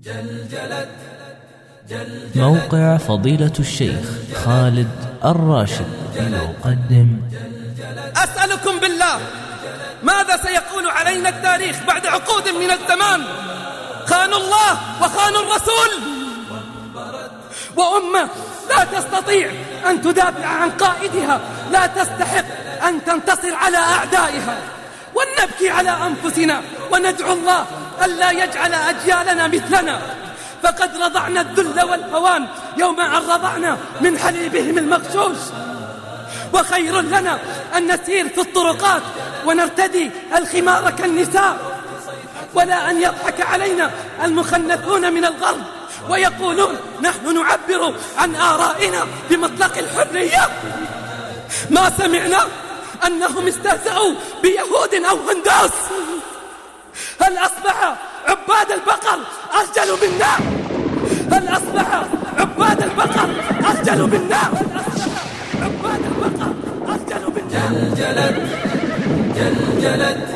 جلجلت جلجلت. موقع فضيلة الشيخ خالد الراشد. يقدم أسألكم بالله ماذا سيقول علينا التاريخ بعد عقود من الزمان؟ خانوا الله وخانوا الرسول. وأمة لا تستطيع أن تدافع عن قائدها لا تستحق أن تنتصر على أعدائها. ولنبكي على أنفسنا وندعو الله ألا يجعل أجيالنا مثلنا. فقد رضعنا الذل والهوان يوم أن رضعنا من حليبهم المغشوش. وخير لنا أن نسير في الطرقات ونرتدي الخمار كالنساء. ولا أن يضحك علينا المخنثون من الغرب ويقولون نحن نعبر عن آرائنا بمطلق الحرية. ما سمعنا أنهم استهزأوا بيهود أو هندوس. هل أصبح عباد البقر أخجل منا؟ هل أصبح عباد البقر أخجل منا؟ عباد البقر أخجل منا. جلجلت جلجلت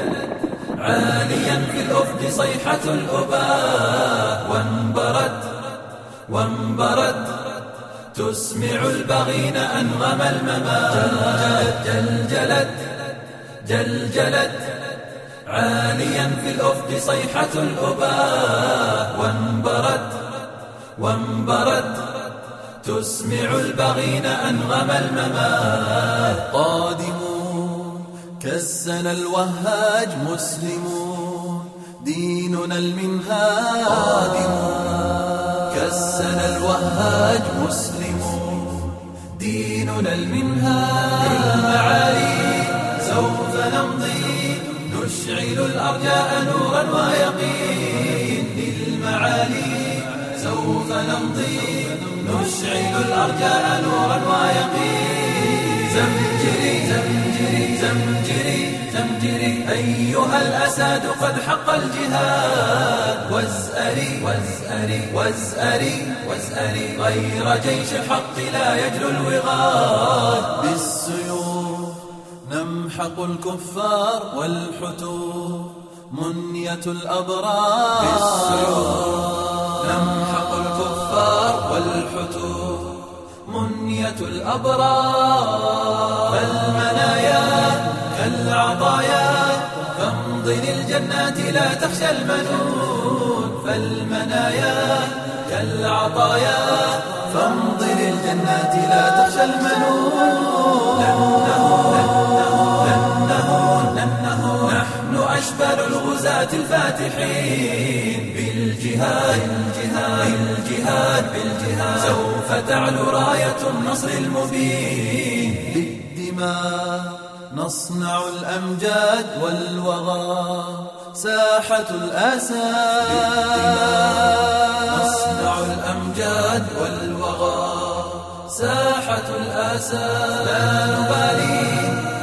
عاليا في الأفق صيحة الأباء. وانبرت وانبرت تسمع البغين أنغم الممات. جلجلت جلجلت عاليا في الأفق صيحة الأباء. وانبرت وانبرت تسمع البغين أنغم الممات. قادمون كالسنا الوهاج مسلمون. ديننا المنهاج. قادمون كالسنا الوهاج مسلمون. ديننا المنهاج. المعالي سوف نمضي. نشعل الأرجاء نورا ويقين للمعالي. سوف نمضي. نشعل الأرجاء نورا ويقين. زمجري زمجري زمجري زمجري. أيها الأساد قد حق الجهاد. وازأري وازأري وازأري وازأري. غير جيش الحق لا يجلو الوغاد. بالسيوف نمحق الكفار والحتوف منية الأبرار. بالسيوف نمحق الكفار والحتوف منية الأبرار. فالمنايا كالعطايا فامضي للجنات لا تخشى المنون. فالمنايا كالعطايا فامضي للجنات لا تخشى المنون. الفاتحين بالجهاد بالجهاد بالجهاد. بالجهاد سوف تعلو راية النصر المبين. بالدماء نصنع الأمجاد والوغى. ساحة الأسى. نصنع الأمجاد والوغى. ساحة الأسى. لا نبالي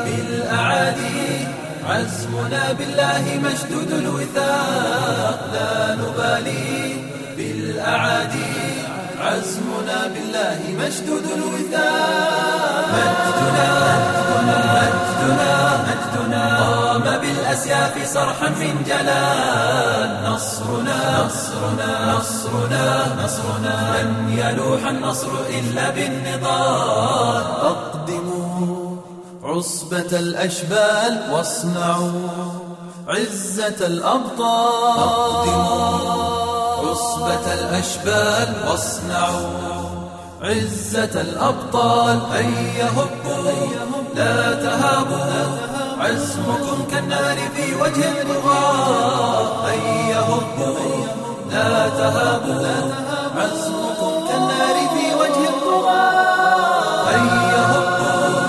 بالأعادي. عزمنا بالله مشدود مشدود الوثاق مجدنا مجدنا مجدنا قام بالأسياف صرحا من جلال نصرنا نصرنا نصرنا نصرنا لن يلوح النصر إلا بالنضال أقدموا عصبة الأشبال واصنعوا عزة الأبطال أقدموا عصبة الأشبال واصنعوا عزة الأبطال هيا هبوا لا تهابوا عزمكم كالنار في وجه الطغاة هيا هبوا لا تهابوا عزمكم كالنار في وجه الطغاة هيا هبوا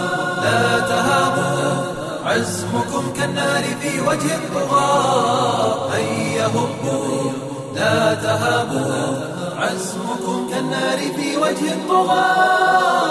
لا تهابوا عزمكم كالنار في وجه الطغاة هيا هبوا لا تهابوا. عزمكم كالنار في وجه الطغاة.